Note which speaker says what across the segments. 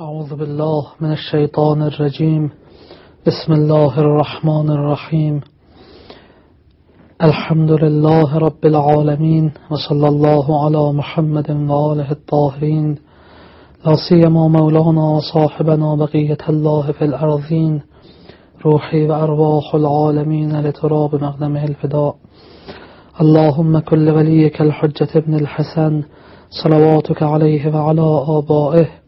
Speaker 1: أعوذ بالله من الشيطان الرجيم. بسم الله الرحمن الرحيم. الحمد لله رب العالمين وصلى الله على محمد وآله الطاهرين. لا سيما مولانا وصاحبنا بقية الله في الأرضين روحي وأرواح العالمين لتراب مقدمه الفداء. اللهم كل وليك الحجة ابن الحسن صلواتك عليه وعلى آبائه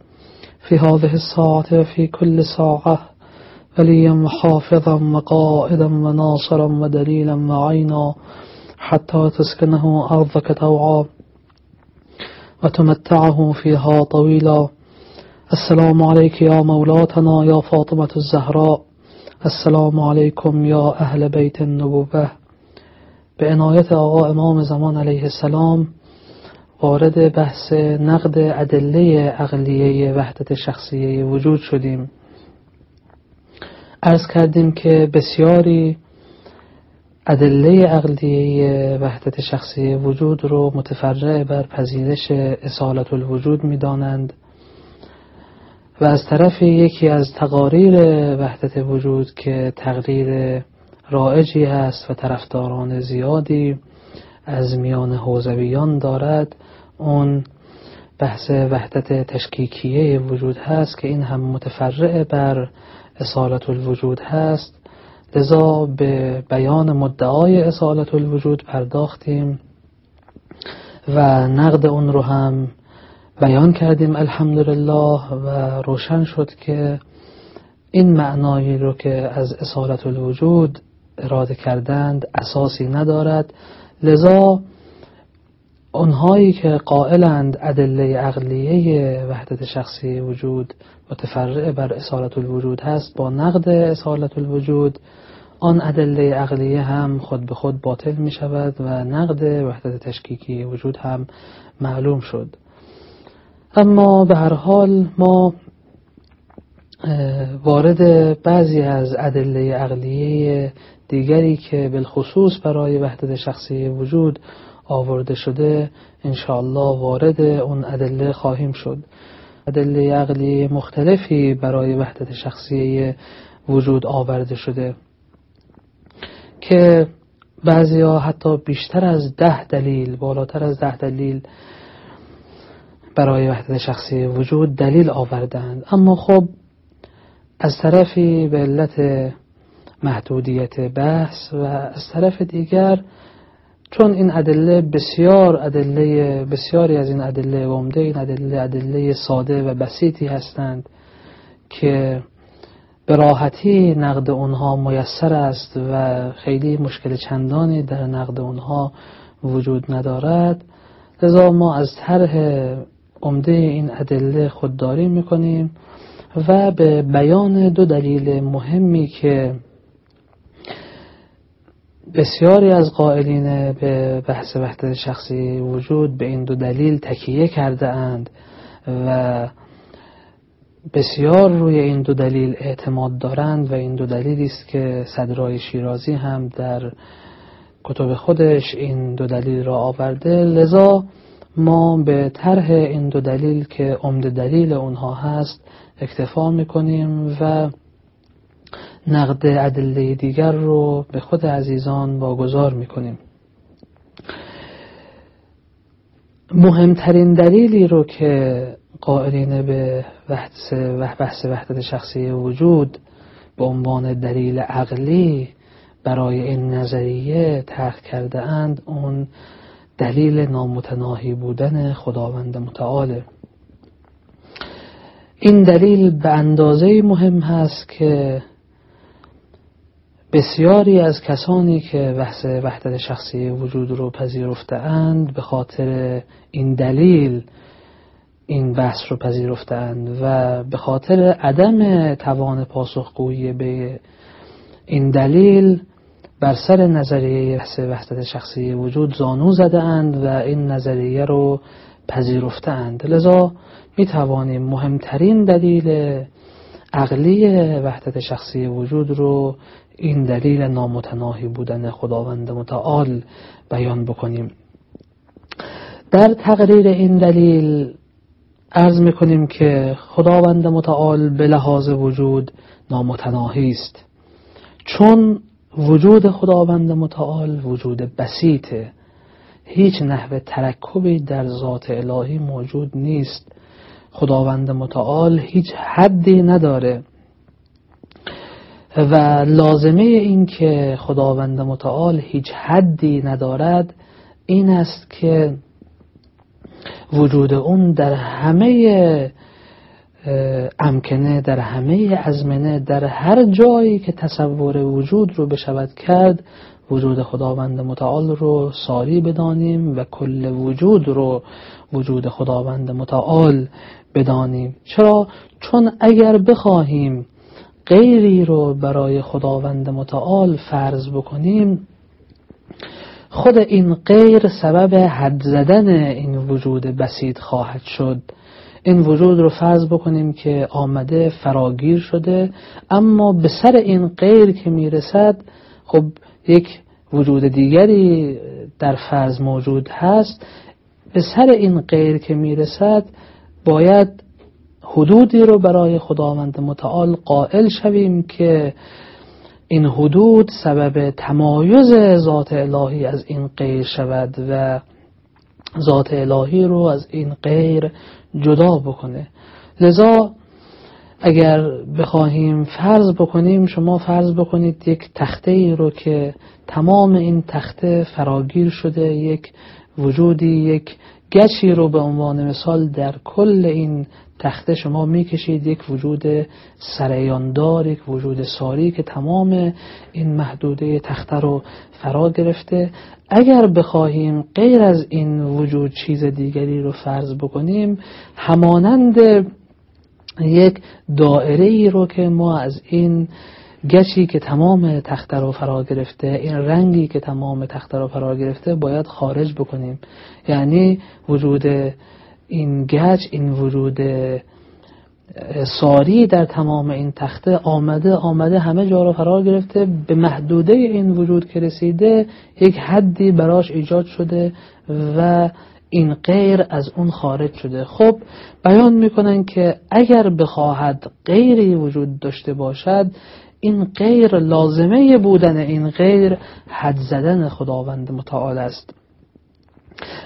Speaker 1: في هذه الساعة وفي كل ساعة وليا وحافظا وقائدا وناصرا ودليلا وعينا حتى تسكنه أرضك توعا وتمتعه فيها طويلا. السلام عليك يا مولاتنا يا فاطمة الزهراء. السلام عليكم يا أهل بيت النبوة. به عنایت آقا إمام زمان علیه السلام وارد بحث نقد ادله عقلیه وحدت شخصیه وجود شدیم. ارز کردیم که بسیاری ادله عقلیه وحدت شخصی وجود رو متفرع بر پذیرش اصالت الوجود می‌دانند و از طرف یکی از تقاریر وحدت وجود که تقریر رائجی هست و طرفداران زیادی از میان حوزویان دارد اون بحث وحدت تشکیکیه وجود هست که این هم متفرع بر اصالت الوجود هست. لذا به بیان مدعای اصالت الوجود پرداختیم و نقد اون رو هم بیان کردیم الحمدلله و روشن شد که این معنایی رو که از اصالت الوجود اراده کردند اساسی ندارد. لذا اونهایی که قائلند ادله عقلیه وحدت شخصی وجود متفرع بر اصالت الوجود هست با نقد اصالت الوجود آن ادله عقلیه هم خود به خود باطل می شود و نقد وحدت تشکیکی وجود هم معلوم شد. اما به هر حال ما وارد بعضی از ادله عقلیه دیگری که بالخصوص برای وحدت شخصی وجود آورده شده انشاءالله وارد اون ادله خواهیم شد. ادله عقلی مختلفی برای وحدت شخصی وجود آورده شده که بعضی ها حتی بیشتر از ده دلیل بالاتر از ده دلیل برای وحدت شخصی وجود دلیل آوردند. اما خب از طرفی به علت محدودیت بحث و از طرف دیگر چون این ادله بسیار ادله بسیاری از این ادله عمده این ادله ادله ساده و بسیطی هستند که به راحتی نقد اونها میسر است و خیلی مشکل چندانی در نقد اونها وجود ندارد. لذا ما از طرح عمده این ادله خودداری می‌کنیم و به بیان دو دلیل مهمی که بسیاری از قائلین به بحث وحدت شخصی وجود به این دو دلیل تکیه کرده اند و بسیار روی این دو دلیل اعتماد دارند و این دو دلیلی است که صدرای شیرازی هم در کتب خودش این دو دلیل را آورده. لذا ما به طرح این دو دلیل که عمده دلیل اونها هست اکتفا می‌کنیم و نقد ادله دیگر رو به خود عزیزان واگذار می‌کنیم. مهمترین دلیلی رو که قائلین به بحث بحث وحدت شخصی وجود به عنوان دلیل عقلی برای این نظریه ترک کرده اند اون دلیل نامتناهی بودن خداوند متعاله این دلیل به اندازه مهم هست که بسیاری از کسانی که بحث وحدت شخصی وجود رو پذیرفته اند به خاطر این دلیل این بحث رو پذیرفته اند و به خاطر عدم توان پاسخگویی به این دلیل بر سر نظریه بحث وحدت شخصی وجود زانو زده اند و این نظریه رو پذیرفته اند لذا می توانیم مهمترین دلیل عقلی وحدت شخصی وجود رو این دلیل نامتناهی بودن خداوند متعال بیان بکنیم. در تقریر این دلیل عرض می‌کنیم که خداوند متعال به لحاظ وجود نامتناهی است. چون وجود خداوند متعال وجود بسیطه هیچ نحو ترکبی در ذات الهی موجود نیست. خداوند متعال هیچ حدی نداره. و لازمه این که خداوند متعال هیچ حدی ندارد این است که وجود اون در همه امکنه در همه ازمنه در هر جایی که تصور وجود رو بشود کرد وجود خداوند متعال رو ساری بدانیم و کل وجود رو وجود خداوند متعال بدانیم. چرا؟ چون اگر بخواهیم غیری رو برای خداوند متعال فرض بکنیم خود این غیر سبب حد زدن این وجود بسیط خواهد شد. این وجود رو فرض بکنیم که آمده فراگیر شده اما به سر این غیر که می‌رسد خب یک وجود دیگری در فرض موجود هست. به سر این غیر که می‌رسد باید حدودی رو برای خداوند متعال قائل شویم که این حدود سبب تمایز ذات الهی از این غیر شود و ذات الهی رو از این غیر جدا بکنه. لذا اگر بخواهیم فرض بکنیم شما فرض بکنید یک تخته ای رو که تمام این تخته فراگیر شده یک وجودی یک گچی رو به عنوان مثال در کل این تخته شما می‌کشید یک وجود سریاندار یک وجود ساری که تمام این محدوده تخته رو فرا گرفته. اگر بخواهیم غیر از این وجود چیز دیگری رو فرض بکنیم همانند یک دائره ای رو که ما از این گچی که تمام تخته رو فرا گرفته این رنگی که تمام تخته رو فرا گرفته باید خارج بکنیم. یعنی وجود این گچ این وجود ساری در تمام این تخته آمده آمده همه جا رو فرا گرفته به محدوده این وجود که رسیده یک حدی براش ایجاد شده و این غیر از اون خارج شده. خب بیان می‌کنن که اگر بخواهد غیری وجود داشته باشد این غیر لازمه بودن این غیر حد زدن خداوند متعال است.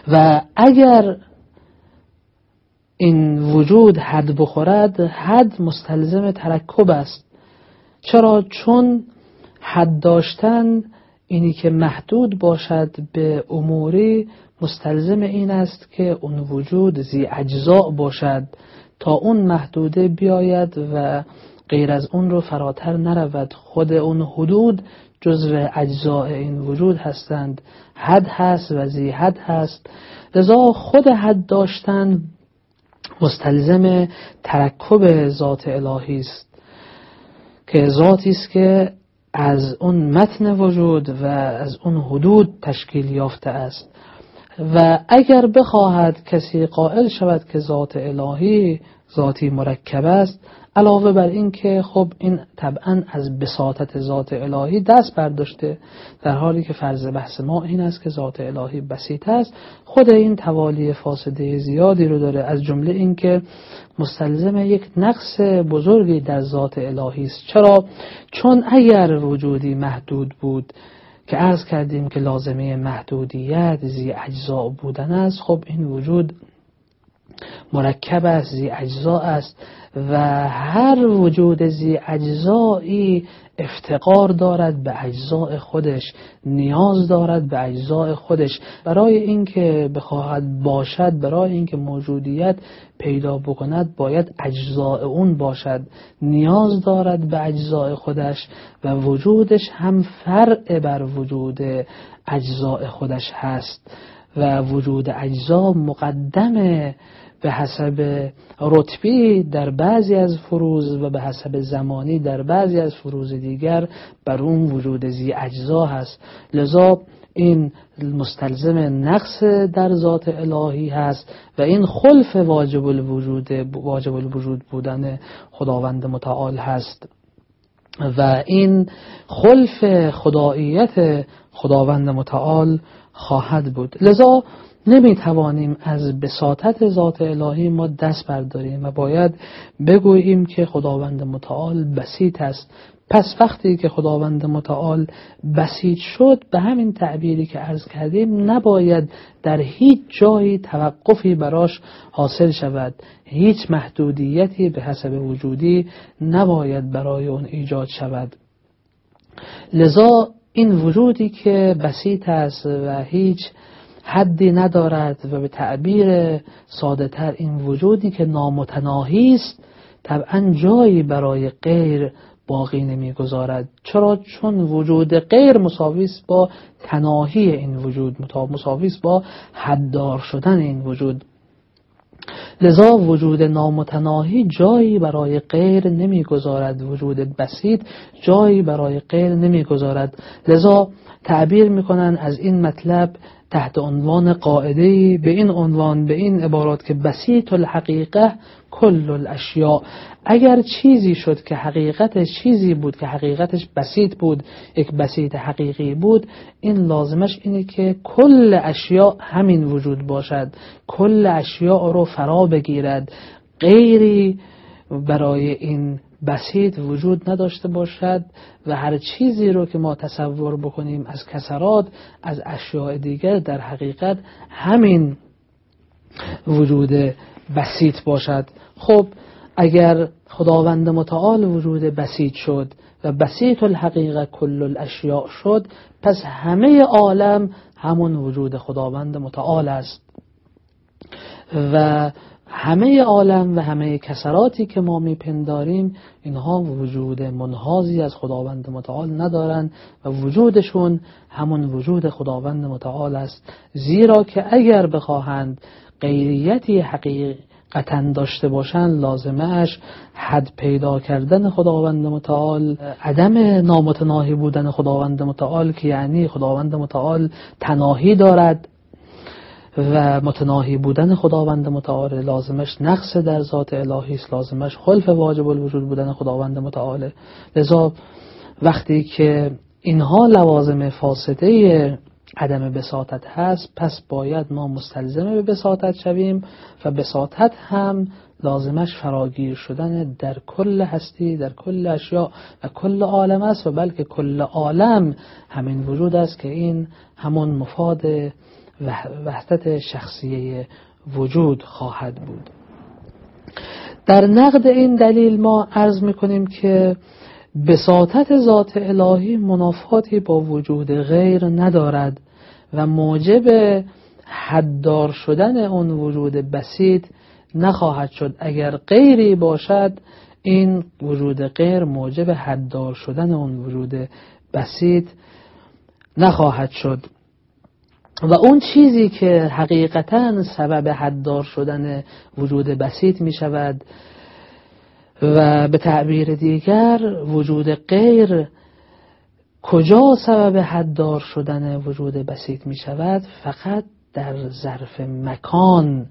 Speaker 1: و اگر این وجود حد بخورد حد مستلزم ترکب است. چرا؟ چون حد داشتن اینی که محدود باشد به اموری مستلزم این است که اون وجود زی اجزاء باشد تا اون محدوده بیاید و غیر از اون رو فراتر نرود. خود اون حدود جزو اجزاء این وجود هستند. حد هست و زی حد هست. لذا خود حد داشتن مستلزم ترکب ذات الهی است. که ذاتی است که از اون متن وجود و از اون حدود تشکیل یافته است. و اگر بخواهد کسی قائل شود که ذات الهی ذاتی مرکب است. علاوه بر این که خب این طبعا از بساطت ذات الهی دست برداشته در حالی که فرض بحث ما این است که ذات الهی بسیط است. خود این توالی فاسده زیادی رو داره از جمله این که مستلزم یک نقص بزرگی در ذات الهی است. چرا؟ چون اگر وجودی محدود بود که عرض کردیم که لازمه محدودیت زی اجزا بودن است خب این وجود مرکب است زی اجزا است و هر وجود زی اجزایی افتقار دارد به اجزاء خودش نیاز دارد به اجزاء خودش. برای اینکه بخواهد باشد برای اینکه موجودیت پیدا بکند باید اجزاء اون باشد. نیاز دارد به اجزاء خودش و وجودش هم فرع بر وجود اجزاء خودش هست و وجود اجزا مقدمه به حسب رتبی در بعضی از فروز و به حسب زمانی در بعضی از فروز دیگر بر اون وجود زی اجزا هست. لذا این مستلزم نقص در ذات الهی هست و این خلف واجب الوجود واجب الوجود بودن خداوند متعال هست. و این خلف خداییت خداوند متعال خواهد بود. لذا نمی توانیم از بساطت ذات الهی ما دست برداریم و باید بگوییم که خداوند متعال بسیط است. پس وقتی که خداوند متعال بسیط شد به همین تعبیری که عرض کردیم نباید در هیچ جایی توقفی براش حاصل شود. هیچ محدودیتی به حسب وجودی نباید برای اون ایجاد شود. لذا این وجودی که بسیط است و هیچ حدی ندارد و به تعبیر ساده تر این وجودی که نامتناهی است طبعا جایی برای غیر باقی نمی‌گذارد. چرا؟ چون وجود غیر مساوی با تناهی این وجود مساوی با حددار شدن این وجود. لذا وجود نامتناهی جایی برای غیر نمی‌گذارد. وجود بسیط جایی برای غیر نمی‌گذارد. لذا تعبیر می‌کنن از این مطلب تحت عنوان قاعده به این عنوان به این عبارات که بسیط الحقیقه کل الاشیاء. اگر چیزی شد که حقیقتش چیزی بود که حقیقتش بسیط بود یک بسیط حقیقی بود این لازمش اینه که کل اشیاء همین وجود باشد. کل اشیاء رو فرا بگیرد. غیری برای این بسیط وجود نداشته باشد و هر چیزی رو که ما تصور بکنیم از کسرات از اشیاء دیگر در حقیقت همین وجود بسیط باشد. خب اگر خداوند متعال وجود بسیط شد و بسیط الحقیقه کل الاشیاء شد پس همه عالم همون وجود خداوند متعال است. و همه عالم و همه کسراتی که ما میپنداریم اینها وجود منحازی از خداوند متعال ندارند و وجودشون همون وجود خداوند متعال است. زیرا که اگر بخواهند غیریتی حقیقتا داشته باشند لازمش حد پیدا کردن خداوند متعال عدم نامتناهی بودن خداوند متعال که یعنی خداوند متعال تناهی دارد. و متناهی بودن خداوند متعال لازمش نقص در ذات الهی است لازمش خلف واجب الوجود بودن خداوند متعال. لذا وقتی که اینها لوازم فاسده عدم بساطت هست پس باید ما مستلزم به بساطت شویم و بساطت هم لازمش فراگیر شدن در کل هستی در کل اشیاء و کل عالم است و بلکه کل عالم همین وجود است که این همون مفاد وحدت شخصیه وجود خواهد بود. در نقد این دلیل ما عرض می‌کنیم که بساطت ذات الهی منافاتی با وجود غیر ندارد و موجب حددار شدن اون وجود بسیط نخواهد شد. اگر غیری باشد این وجود غیر موجب حددار شدن اون وجود بسیط نخواهد شد. و اون چیزی که حقیقتا سبب حددار شدن وجود بسیط می شود و به تعبیر دیگر وجود غیر کجا سبب حددار شدن وجود بسیط می شود فقط در ظرف مکان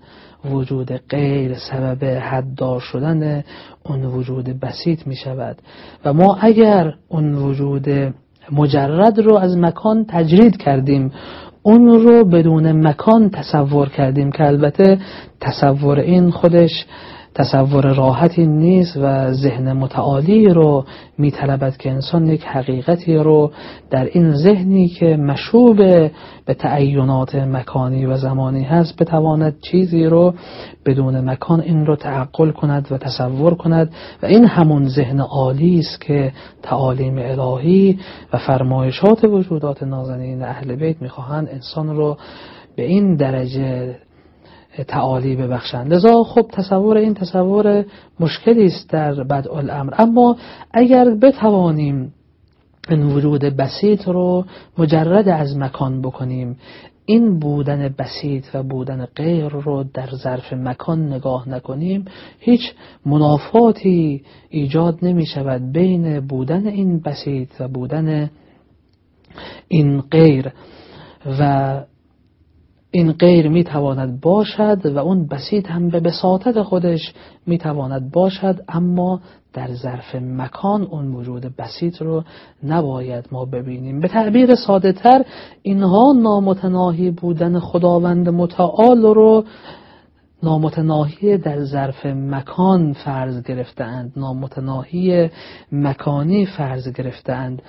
Speaker 1: وجود غیر سبب حددار شدن اون وجود بسیط می شود و ما اگر اون وجود مجرد رو از مکان تجرید کردیم اون رو بدون مکان تصور کردیم که البته تصور این خودش تصور راحتی نیست و ذهن متعالی رو میطلبد که انسان یک حقیقتی رو در این ذهنی که مشوب به تعینات مکانی و زمانی هست بتواند چیزی رو بدون مکان این رو تعقل کند و تصور کند و این همون ذهن عالی است که تعالیم الهی و فرمایشات وجودات نازنین اهل بیت می‌خواهند انسان رو به این درجه تعالی ببخشند. لذا خب تصور این تصور مشکلی است در بدء الامر اما اگر بتوانیم این وجود بسیط رو مجرد از مکان بکنیم این بودن بسیط و بودن غیر رو در ظرف مکان نگاه نکنیم هیچ منافاتی ایجاد نمی شود بین بودن این بسیط و بودن این غیر. و این غیر می‌تواند باشد و اون بسیط هم به بساطت خودش می‌تواند باشد اما در ظرف مکان اون وجود بسیط رو نباید ما ببینیم. به تعبیر ساده تر اینها نامتناهی بودن خداوند متعال رو نامتناهی در ظرف مکان فرض گرفتند نامتناهی مکانی فرض گرفتند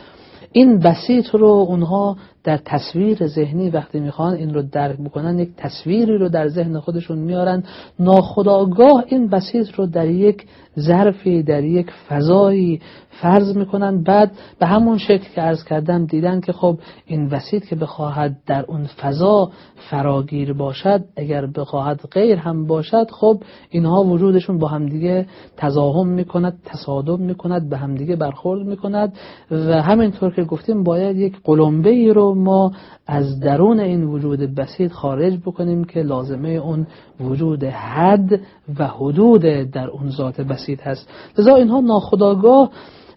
Speaker 1: این بسیط رو اونها در تصویر ذهنی وقتی می‌خوان این رو درک بکنن یک تصویری رو در ذهن خودشون میارن. ناخداگاه این بسیط رو در یک ظرفی در یک فضایی فرض می‌کنن. بعد به همون شکل که عرض کردم دیدن که خب این بسیط که بخواهد در اون فضا فراگیر باشد اگر بخواهد غیر هم باشد خب اینها وجودشون با همدیگه تضاهم می‌کند تصادم می‌کند به همدیگه برخورد می‌کند و همینطور که گفتیم باید یک قلمبه ای رو ما از درون این وجود بسیط خارج بکنیم که لازمه اون وجود حد و حدود در اون ذات بسیط هست. لذا اینها ناخداگاه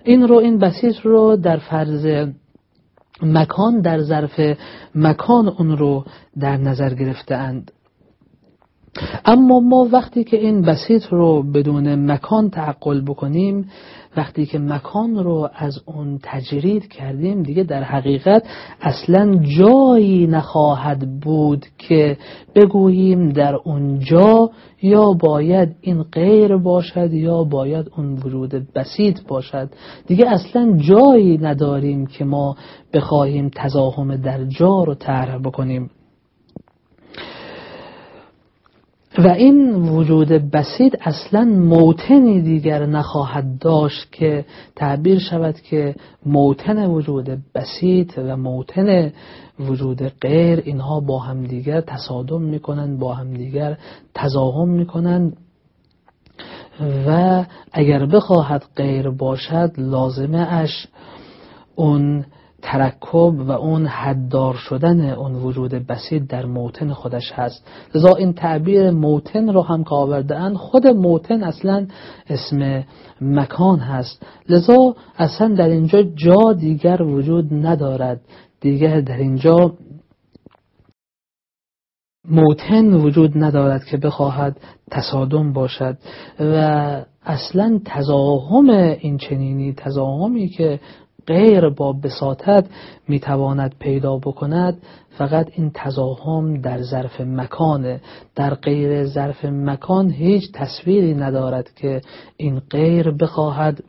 Speaker 1: این رو این بسیط رو در فرض مکان در ظرف مکان اون رو در نظر گرفته اند. اما ما وقتی که این بسیط رو بدون مکان تعقل بکنیم وقتی که مکان رو از اون تجرید کردیم دیگه در حقیقت اصلا جایی نخواهد بود که بگوییم در اونجا یا باید این غیر باشد یا باید اون وجود بسیط باشد. دیگه اصلا جایی نداریم که ما بخواهیم تزاهم در جا رو طرح بکنیم. و این وجود بسیط اصلا موتنی دیگر نخواهد داشت که تعبیر شود که موتن وجود بسیط و موتن وجود غیر اینها با همدیگر تصادم می‌کنند با همدیگر تضاهم می‌کنند. و اگر بخواهد غیر باشد لازمه اش اون ترکب و اون حددار شدن اون وجود بسیط در موتن خودش هست. لذا این تعبیر موتن رو هم که آورده خود موتن اصلا اسم مکان هست. لذا اصلا در اینجا جا دیگر وجود ندارد. دیگر در اینجا موتن وجود ندارد که بخواهد تصادم باشد. و اصلا تزاهم این چنینی تزاهمی که غیر با بساطت می‌تواند پیدا بکند فقط این تزاهم در ظرف مکانه در غیر ظرف مکان هیچ تصویری ندارد که این غیر بخواهد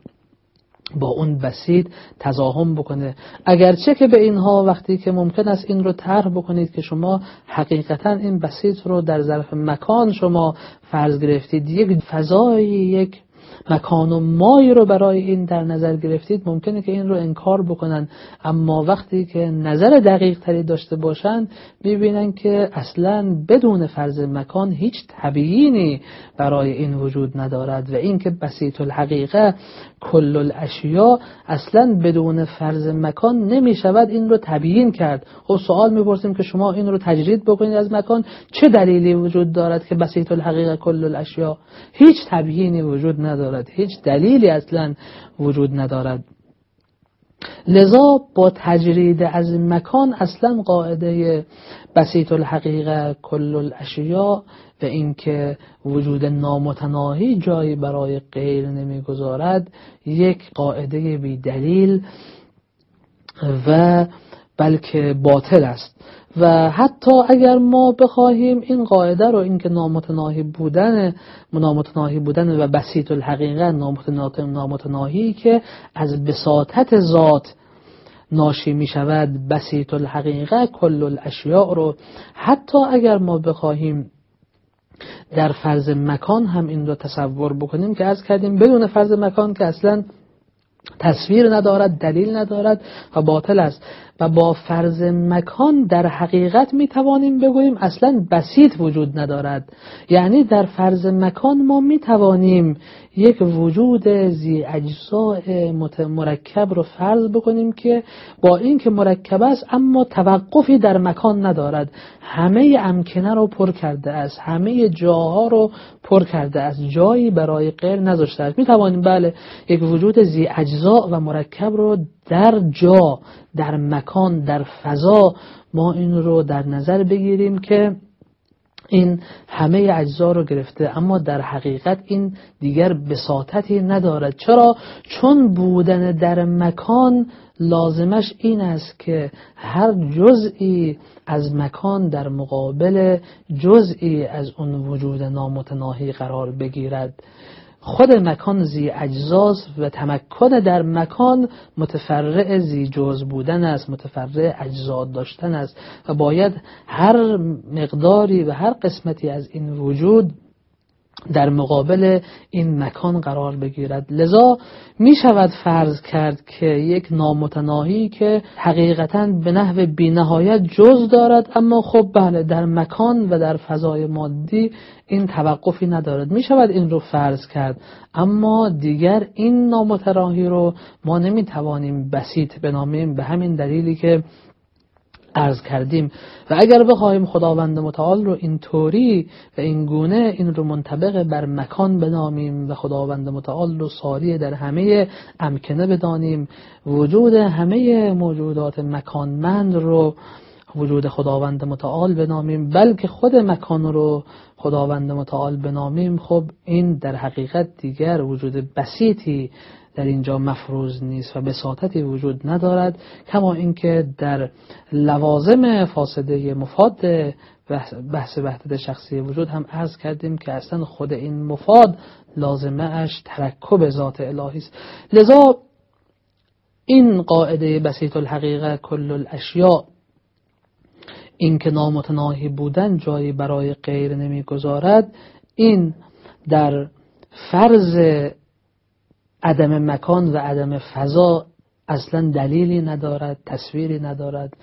Speaker 1: با اون بسیط تزاهم بکنه. اگرچه که به اینها وقتی که ممکن است این رو طرح بکنید که شما حقیقتا این بسیط رو در ظرف مکان شما فرض گرفتید یک فضای یک مکان و مایی رو برای این در نظر گرفتید ممکنه که این رو انکار بکنن. اما وقتی که نظر دقیق تری داشته باشن می‌بینن که اصلا بدون فرض مکان هیچ تبیینی برای این وجود ندارد. و اینکه بسیط الحقیقه کل الاشیا اصلا بدون فرض مکان نمی شود این رو تبیین کرد. خب سوال می‌پرسیم که شما این رو تجرید بکنید از مکان چه دلیلی وجود دارد که بسیط الحقیقه کل الاشیا هیچ تبیینی وجود ندارد. هیچ دلیلی اصلا وجود ندارد. لذا با تجرید از مکان اصلا قاعده بسیط الحقیقه کل الاشیا و اینکه وجود نامتناهی جایی برای غیر نمی‌گذارد یک قاعده بی دلیل و بلکه باطل است. و حتی اگر ما بخواهیم این قاعده رو اینکه نامتناهی بودن نامتناهی بودن و بسیط الحقیقه نامتناهی که از بساطت ذات ناشی می شود بسیط الحقیقه کل الاشیاء رو حتی اگر ما بخواهیم در فرض مکان هم این رو تصور بکنیم که از کردیم بدون فرض مکان که اصلا تصویر ندارد دلیل ندارد و باطل است. و با فرض مکان در حقیقت می توانیم بگوییم اصلا بسیط وجود ندارد. یعنی در فرض مکان ما می توانیم یک وجود زی اجزاء مرکب رو فرض بکنیم که با اینکه مرکب است اما توقفی در مکان ندارد. همه امکنه رو پر کرده است. همه جاها رو پر کرده است. جایی برای غیر نذاشته است. می توانیم بله یک وجود زی اجزا و مرکب رو در جا در مکان در فضا ما این رو در نظر بگیریم که این همه اجزا رو گرفته. اما در حقیقت این دیگر بساطتی ندارد. چرا؟ چون بودن در مکان لازمش این است که هر جزئی از مکان در مقابل جزئی از اون وجود نامتناهی قرار بگیرد. خود مکان زی اجزاز و تمکن در مکان متفرع زی جز بودن است متفرع اجزاد داشتن است. و باید هر مقداری و هر قسمتی از این وجود در مقابل این مکان قرار بگیرد. لذا می شود فرض کرد که یک نامتناهی که حقیقتا به نحو بینهایت جز دارد اما خب بله در مکان و در فضای مادی این توقفی ندارد. می شود این رو فرض کرد. اما دیگر این نامتناهی رو ما نمی توانیم بسیط بنامیم. به همین دلیلی که ارز کردیم. و اگر بخواهیم خداوند متعال رو اینطوری و این گونه این رو منطبق بر مکان بنامیم و خداوند متعال رو ساری در همه امکنه بدانیم وجود همه موجودات مکانمند رو وجود خداوند متعال بنامیم بلکه خود مکان رو خداوند متعال بنامیم خب این در حقیقت دیگر وجود بسیطی در اینجا مفروض نیست و بساطتی وجود ندارد کما اینکه در لوازم فاسده مفاد بحث وحدت شخصی وجود هم عرض کردیم که اصلا خود این مفاد لازمه اش ترکب ذات الهی است. لذا این قاعده بسیط الحقیقه کل الاشیاء این که نامتناهی بودن جایی برای غیر نمی‌گذارد این در فرض عدم مکان و عدم فضا اصلا دلیلی ندارد تصویری ندارد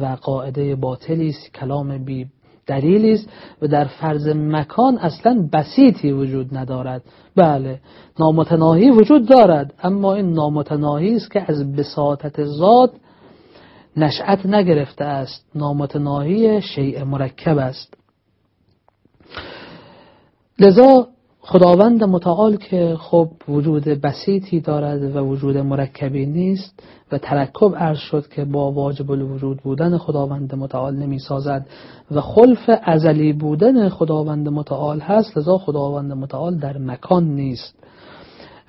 Speaker 1: و قاعده باطلی است کلام بی دلیلی است و در فرض مکان اصلا بسیطی وجود ندارد. بله نامتناهی وجود دارد اما این نامتناهی است که از بساطت ذات نشأت نگرفته است. نامتناهی شیء مرکب است. لذا خداوند متعال که خب وجود بسیطی دارد و وجود مرکبی نیست و ترکب عرض شد که با واجب الوجود بودن خداوند متعال نمی سازد و خلف ازلی بودن خداوند متعال هست لذا خداوند متعال در مکان نیست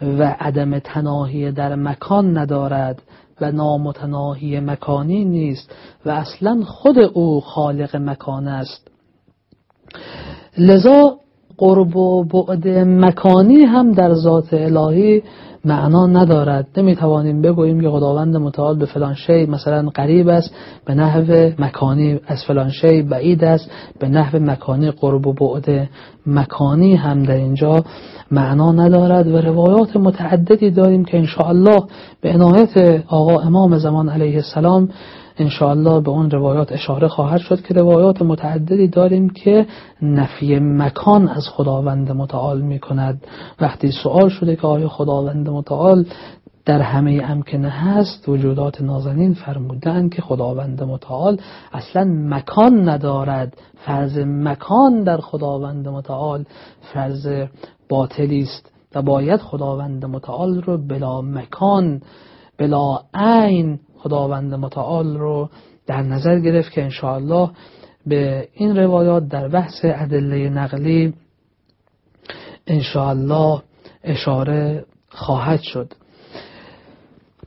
Speaker 1: و عدم تناهی در مکان ندارد و نامتناهی مکانی نیست و اصلا خود او خالق مکان است. لذا قرب و بعد مکانی هم در ذات الهی معنا ندارد. نمی‌توانیم بگوییم که خداوند متعال به فلان شی مثلا قریب است به نحو مکانی از فلان شی بعید است به نحو مکانی قرب و بعد مکانی هم در اینجا معنا ندارد و روایات متعددی داریم که انشاءالله به عنایت آقا امام زمان علیه السلام انشاءالله به اون روایات اشاره خواهد شد که روایات متعددی داریم که نفی مکان از خداوند متعال می کند وقتی سوال شده که آیا خداوند متعال در همه امکنه هست وجودات نازنین فرمودن که خداوند متعال اصلا مکان ندارد. فرض مکان در خداوند متعال فرض باطلی است و باید خداوند متعال رو بلا مکان بلا عین خداوند متعال رو در نظر گرفت که انشاءالله به این روایات در بحث ادله نقلی انشاءالله اشاره خواهد شد.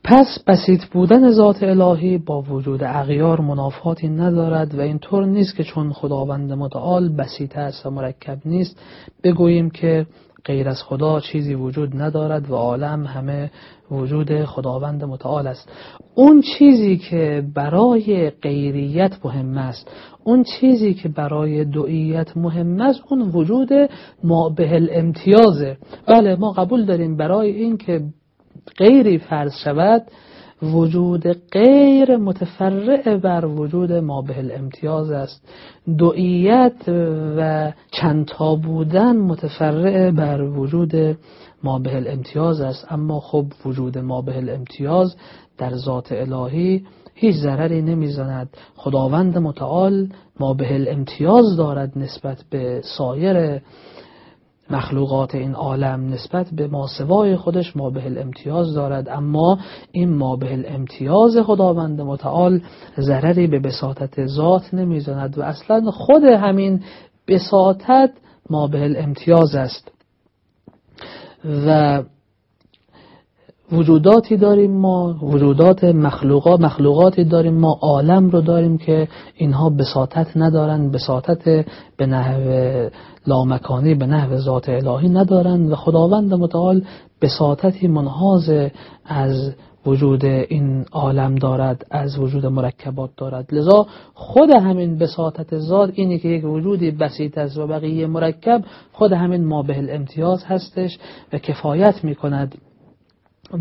Speaker 1: پس بسیط بودن ذات الهی با وجود اغیار منافاتی ندارد و اینطور نیست که چون خداوند متعال بسیط است و مرکب نیست بگوییم که غیر از خدا چیزی وجود ندارد و عالم همه وجود خداوند متعال است. اون چیزی که برای غیریت مهم است اون چیزی که برای دعیت مهم است اون وجود ما به الامتیازه. بله ما قبول داریم برای این که غیری فرض شود وجود غیر متفرع بر وجود ما به الامتیاز است. دعیت و چندتا بودن متفرع بر وجود ما به الامتیاز است. اما خب وجود ما به الامتیاز در ذات الهی هیچ ضرری نمی‌زند. خداوند متعال ما به الامتیاز دارد نسبت به سایر مخلوقات این عالم نسبت به ماسوای خودش ما به امتیاز دارد. اما این ما به امتیاز خداوند متعال ضرری به بساطت ذات نمی‌زند و اصلا خود همین بساطت ما به امتیاز است. و وجوداتی داریم ما وجودات مخلوقات مخلوقاتی داریم ما عالم رو داریم که اینها بساطت ندارن. بساطت به نحو لامکانی به نحو ذات الهی ندارن و خداوند متعال بساطتی منحاز از وجود این عالم دارد از وجود مرکبات دارد. لذا خود همین بساطت ذات اینی که یک وجودی بسیط است و بقیه مرکب خود همین ما به الامتیاز هستش و کفایت می کند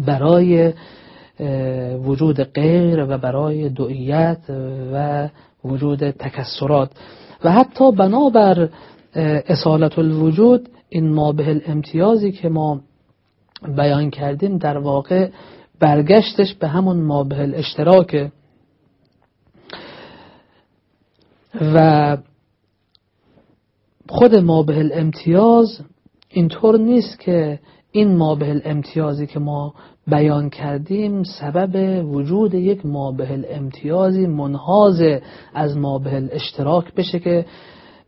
Speaker 1: برای وجود غیر و برای دعیت و وجود تکسرات. و حتی بنابر اصالت الوجود این ما به الامتیازی که ما بیان کردیم در واقع برگشتش به همون ما به الاشتراک. و خود ما به الامتیاز اینطور نیست که این مابه امتیازی که ما بیان کردیم سبب وجود یک مابه امتیازی منحاز از مابه اشتراک بشه که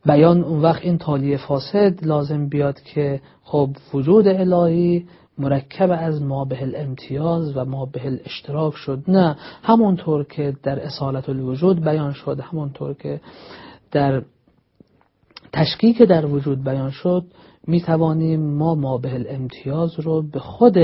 Speaker 1: بیان اون وقت این تالیه فاسد لازم بیاد که خب وجود الهی مرکب از ما به امتیاز و ما به اشتراک شد. نه همونطور که در اصالت الوجود بیان شد همونطور که در تشکیک در وجود بیان شد می توانیم ما ما به امتیاز رو به خود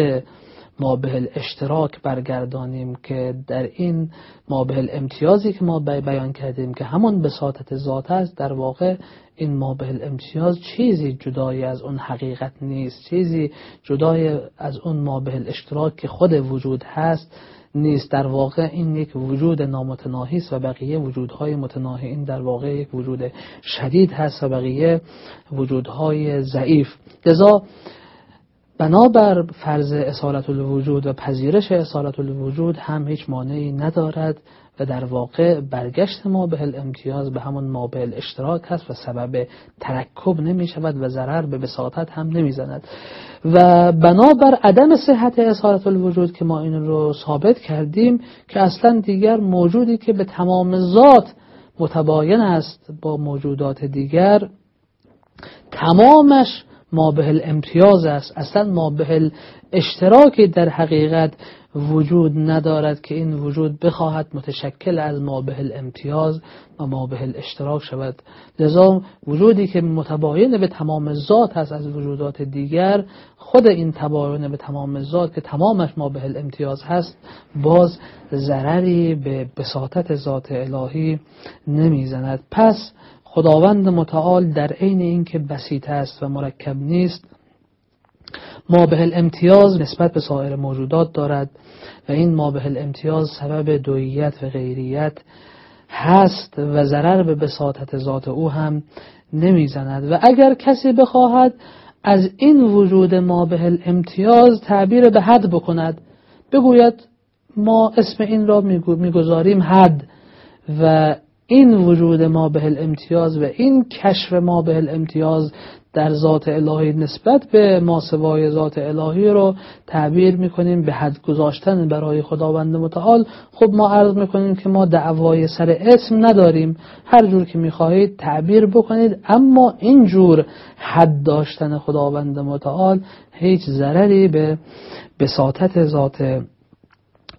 Speaker 1: ما به اشتراک برگردانیم که در این ما به امتیازی که ما بیان کردیم که همون بساطت ذات است در واقع این ما به امتیاز چیزی جدای از اون حقیقت نیست چیزی جدای از اون ما به اشتراک که خود وجود هست نیست. در واقع این یک وجود نامتناهی است و بقیه وجودهای متناهی این در واقع یک وجود شدید هست و بقیه وجودهای ضعیف. لذا بنابر فرض اصالت الوجود و پذیرش اصالت الوجود هم هیچ مانعی ندارد و در واقع برگشت ما به الامتیاز به همون ما به اشتراک هست و سبب ترکب نمی شود و ضرر به بساطت هم نمی زند. و بنابر عدم صحت اصالت الوجود که ما این رو ثابت کردیم که اصلا دیگر موجودی که به تمام ذات متباین است با موجودات دیگر تمامش ما به امتیاز است. اصلا ما به اشتراکی در حقیقت وجود ندارد که این وجود بخواهد متشکل از ما به امتیاز و ما به اشتراک شود. لذا وجودی که متباین به تمام ذات هست از وجودات دیگر خود این تباین به تمام ذات که تمامش ما به امتیاز هست باز ضرری به بساطت ذات الهی نمی‌زند. پس خداوند متعال در عین اینکه بسیط است و مرکب نیست ما به الامتیاز نسبت به سایر موجودات دارد و این ما به الامتیاز سبب دویت و غیریت هست و ضرر به بساطت ذات او هم نمی‌زند. و اگر کسی بخواهد از این وجود ما به الامتیاز تعبیر به حد بکند بگوید ما اسم این را می‌گذاریم حد و این وجود ما به الامتیاز و این کشف ما به الامتیاز در ذات الهی نسبت به ما سوای ذات الهی رو تعبیر می‌کنیم به حد گذاشتن برای خداوند متعال. خب ما عرض می‌کنیم که ما دعوای سر اسم نداریم. هر جور که می‌خواهید تعبیر بکنید. اما اینجور حد داشتن خداوند متعال هیچ ضرری به بساطت ذات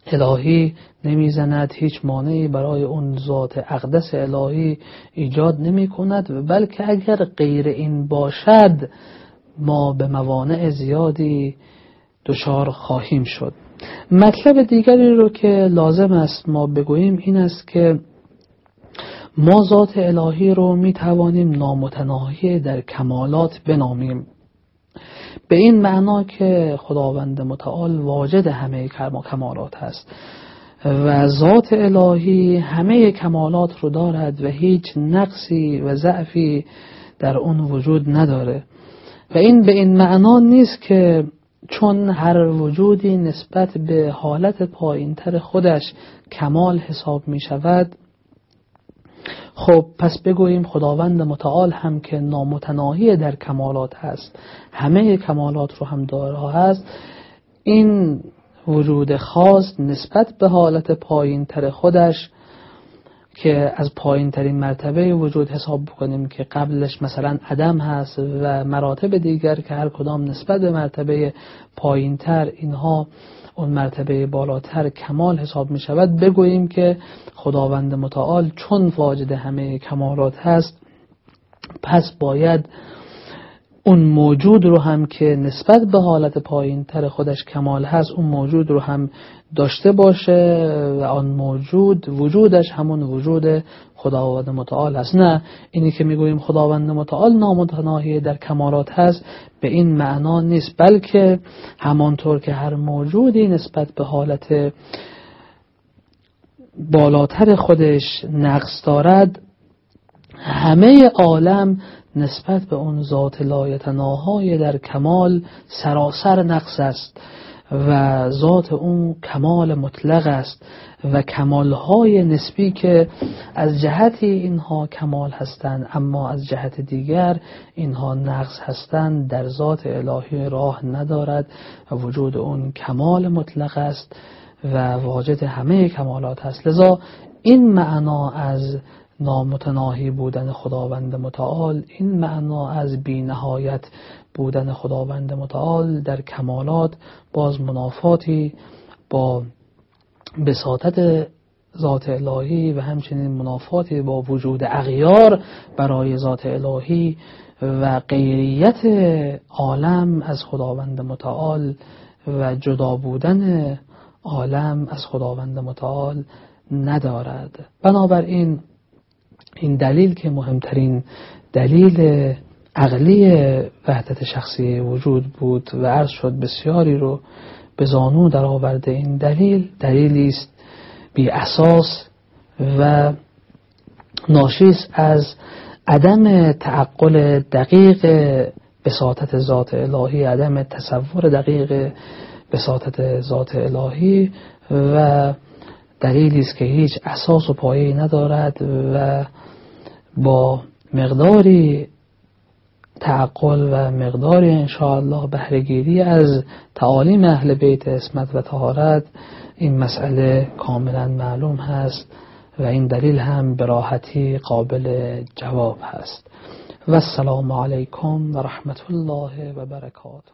Speaker 1: الهی نمی‌زند هیچ مانعی برای اون ذات اقدس الهی ایجاد نمی کند بلکه اگر غیر این باشد ما به موانع زیادی دچار خواهیم شد. مطلب دیگری رو که لازم است ما بگوییم این است که ما ذات الهی رو می توانیم نامتناهی در کمالات بنامیم. به این معنا که خداوند متعال واجد همه کمالات هست و ذات الهی همه کمالات رو دارد و هیچ نقصی و ضعفی در اون وجود نداره. و این به این معنا نیست که چون هر وجودی نسبت به حالت پایینتر خودش کمال حساب می شود خب پس بگوییم خداوند متعال هم که نامتناهی در کمالات هست همه کمالات رو هم داره هست این وجود خاص نسبت به حالت پایین تر خودش که از پایین ترین مرتبه وجود حساب بکنیم که قبلش مثلا عدم هست و مراتب دیگر که هر کدام نسبت به مرتبه پایین تر اینها اون مرتبه بالاتر کمال حساب می شود بگوییم که خداوند متعال چون واجد همه کمالات هست پس باید اون موجود رو هم که نسبت به حالت پایین تر خودش کمال هست اون موجود رو هم داشته باشه و آن موجود وجودش همون وجود خداوند متعال هست نه اینی که می‌گوییم خداوند متعال نامتناهی در کمالات هست به این معنا نیست بلکه همانطور که هر موجودی نسبت به حالت بالاتر خودش نقص دارد همه عالم نسبت به اون ذات لایتناهای در کمال سراسر نقص است. و ذات اون کمال مطلق است و کمالهای نسبی که از جهتی اینها کمال هستند اما از جهت دیگر اینها نقص هستند در ذات الهی راه ندارد. و وجود اون کمال مطلق است و واجد همه کمالات است. لذا این معنا از نامتناهی بودن خداوند متعال این معنا از بینهایت بودن خداوند متعال در کمالات باز منافاتی با بساطت ذات الهی و همچنین منافاتی با وجود اغیار برای ذات الهی و غیریت عالم از خداوند متعال و جدا بودن عالم از خداوند متعال ندارد. بنابراین این دلیل که مهمترین دلیل عقلی وحدت شخصی وجود بود و عرض شد بسیاری رو به زانو در آورده این دلیل. دلیلی است بی اساس و ناشیس از عدم تعقل دقیق بساطت ذات الهی عدم تصور دقیق بساطت ذات الهی و دلیلی است که هیچ اساس و پایه ندارد و با مقداری تعقل و مقداری انشاءالله بهرهگیری از تعالیم اهل بیت اسمت و تهارت این مسئله کاملا معلوم هست و این دلیل هم به قابل جواب هست. و السلام علیکم و رحمت الله و برکاته.